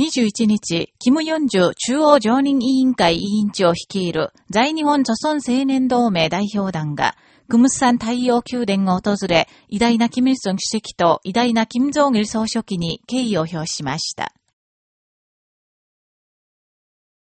21日、キム・ヨンジュ中央常任委員会委員長を率いる在日本著村青年同盟代表団が、クムスサン太陽宮殿を訪れ、偉大なキム・イソン主席と偉大なキム・ジョン・イル総書記に敬意を表しました。